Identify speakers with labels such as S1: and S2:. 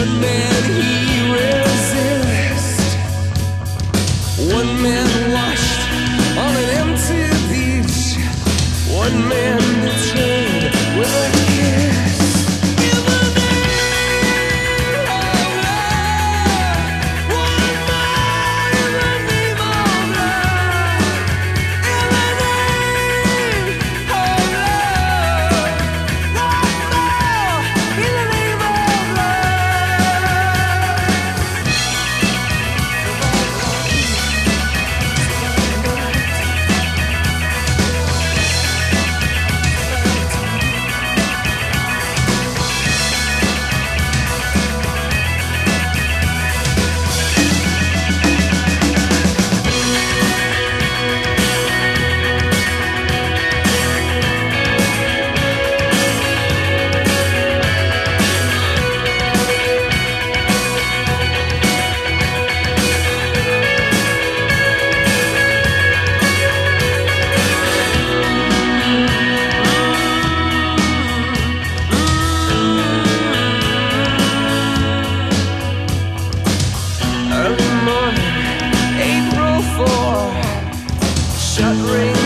S1: One man he resists. One man washed on an empty beach. One man. Shut rings